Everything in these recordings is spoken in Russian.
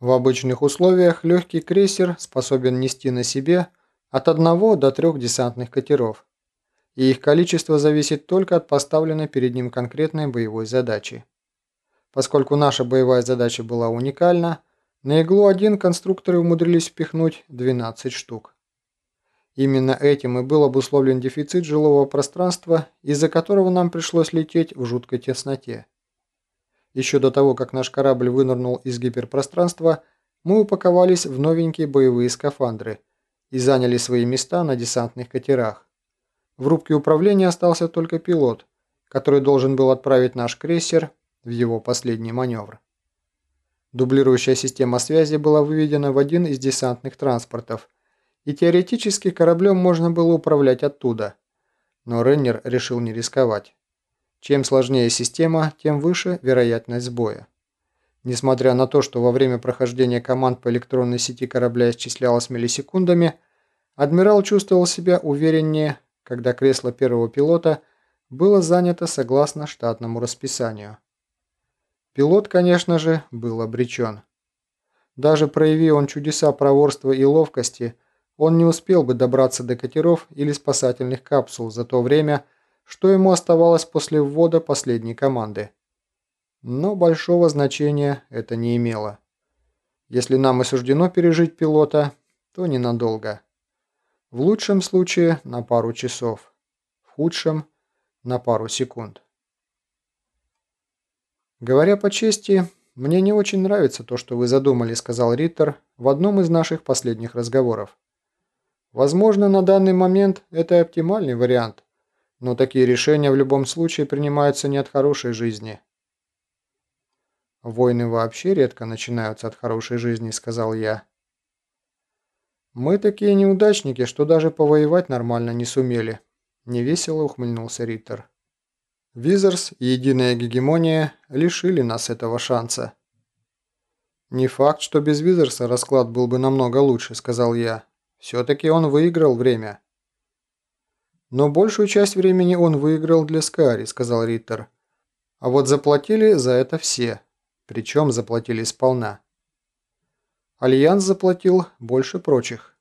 В обычных условиях легкий крейсер способен нести на себе от одного до трех десантных катеров, и их количество зависит только от поставленной перед ним конкретной боевой задачи. Поскольку наша боевая задача была уникальна, на иглу-1 конструкторы умудрились впихнуть 12 штук. Именно этим и был обусловлен дефицит жилого пространства, из-за которого нам пришлось лететь в жуткой тесноте. Еще до того, как наш корабль вынырнул из гиперпространства, мы упаковались в новенькие боевые скафандры и заняли свои места на десантных катерах. В рубке управления остался только пилот, который должен был отправить наш крейсер в его последний маневр. Дублирующая система связи была выведена в один из десантных транспортов, и теоретически кораблем можно было управлять оттуда. Но Реннер решил не рисковать. Чем сложнее система, тем выше вероятность сбоя. Несмотря на то, что во время прохождения команд по электронной сети корабля исчислялось миллисекундами, адмирал чувствовал себя увереннее, когда кресло первого пилота было занято согласно штатному расписанию. Пилот, конечно же, был обречен. Даже прояви он чудеса проворства и ловкости, он не успел бы добраться до катеров или спасательных капсул за то время, что ему оставалось после ввода последней команды. Но большого значения это не имело. Если нам и суждено пережить пилота, то ненадолго. В лучшем случае на пару часов, в худшем на пару секунд. «Говоря по чести, мне не очень нравится то, что вы задумали», сказал Риттер в одном из наших последних разговоров. «Возможно, на данный момент это оптимальный вариант, но такие решения в любом случае принимаются не от хорошей жизни. «Войны вообще редко начинаются от хорошей жизни», — сказал я. «Мы такие неудачники, что даже повоевать нормально не сумели», — невесело ухмыльнулся Риттер. «Визерс и Единая Гегемония лишили нас этого шанса». «Не факт, что без Визерса расклад был бы намного лучше», — сказал я. «Все-таки он выиграл время». «Но большую часть времени он выиграл для Скари», — сказал Риттер. «А вот заплатили за это все. Причем заплатили сполна». «Альянс заплатил больше прочих».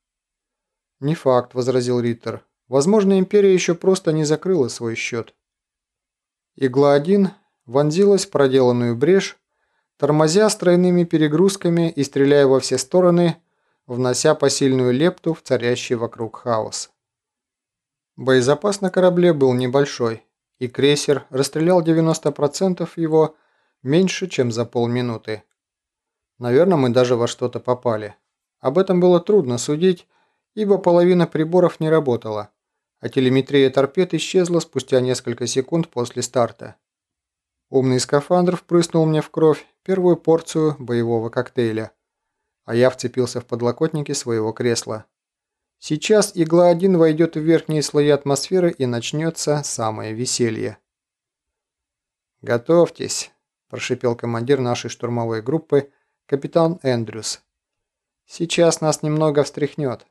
«Не факт», — возразил Риттер. «Возможно, Империя еще просто не закрыла свой счет». Игла-1 вонзилась в проделанную брешь, тормозя с тройными перегрузками и стреляя во все стороны, внося посильную лепту в царящий вокруг хаос. Боезапас на корабле был небольшой, и крейсер расстрелял 90% его меньше, чем за полминуты. Наверное, мы даже во что-то попали. Об этом было трудно судить, ибо половина приборов не работала, а телеметрия торпед исчезла спустя несколько секунд после старта. Умный скафандр впрыснул мне в кровь первую порцию боевого коктейля, а я вцепился в подлокотники своего кресла. Сейчас игла-1 войдет в верхние слои атмосферы и начнется самое веселье. «Готовьтесь», – прошипел командир нашей штурмовой группы, капитан Эндрюс. «Сейчас нас немного встряхнет».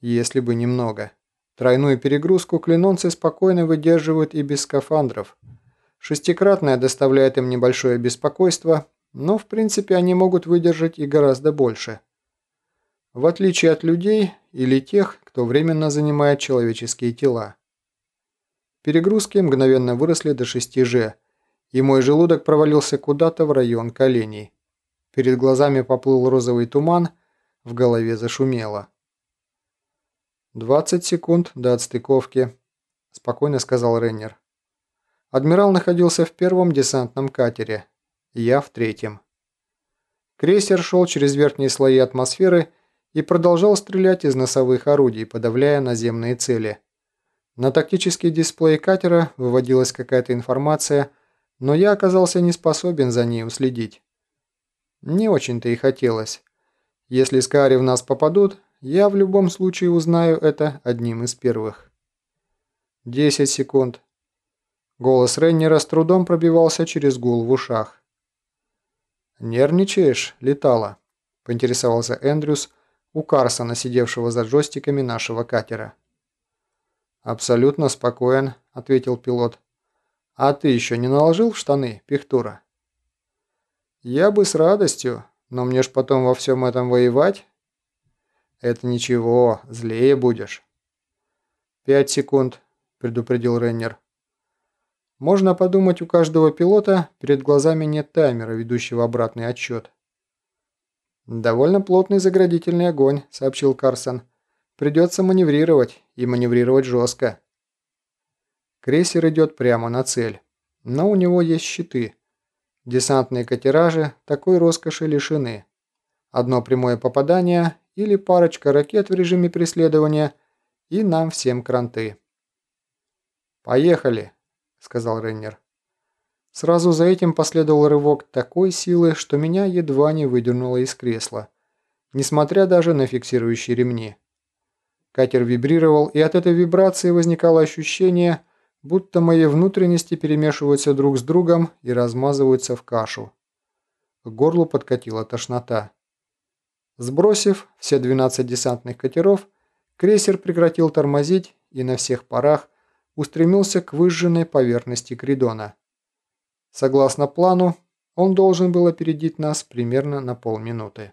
Если бы немного. Тройную перегрузку клинонцы спокойно выдерживают и без скафандров. Шестикратная доставляет им небольшое беспокойство, но в принципе они могут выдержать и гораздо больше в отличие от людей или тех, кто временно занимает человеческие тела. Перегрузки мгновенно выросли до 6G, и мой желудок провалился куда-то в район коленей. Перед глазами поплыл розовый туман, в голове зашумело. «20 секунд до отстыковки», – спокойно сказал Реннер. Адмирал находился в первом десантном катере, я в третьем. Крейсер шел через верхние слои атмосферы и продолжал стрелять из носовых орудий, подавляя наземные цели. На тактический дисплей катера выводилась какая-то информация, но я оказался не способен за ней уследить. Не очень-то и хотелось. Если Скари в нас попадут, я в любом случае узнаю это одним из первых. 10 секунд. Голос Реннера с трудом пробивался через гул в ушах. «Нервничаешь, летала?» – поинтересовался Эндрюс, у Карсона, сидевшего за джойстиками нашего катера. «Абсолютно спокоен», — ответил пилот. «А ты еще не наложил в штаны, Пихтура?» «Я бы с радостью, но мне ж потом во всем этом воевать». «Это ничего, злее будешь». «Пять секунд», – предупредил Реннер. «Можно подумать, у каждого пилота перед глазами нет таймера, ведущего обратный отсчет». «Довольно плотный заградительный огонь», – сообщил Карсон. «Придется маневрировать, и маневрировать жестко». Крейсер идет прямо на цель, но у него есть щиты – Десантные катеражи такой роскоши лишены. Одно прямое попадание или парочка ракет в режиме преследования, и нам всем кранты. «Поехали», — сказал Рейнер. Сразу за этим последовал рывок такой силы, что меня едва не выдернуло из кресла, несмотря даже на фиксирующие ремни. Катер вибрировал, и от этой вибрации возникало ощущение, будто мои внутренности перемешиваются друг с другом и размазываются в кашу. К горлу подкатила тошнота. Сбросив все 12 десантных катеров, крейсер прекратил тормозить и на всех парах устремился к выжженной поверхности Кридона. Согласно плану, он должен был опередить нас примерно на полминуты.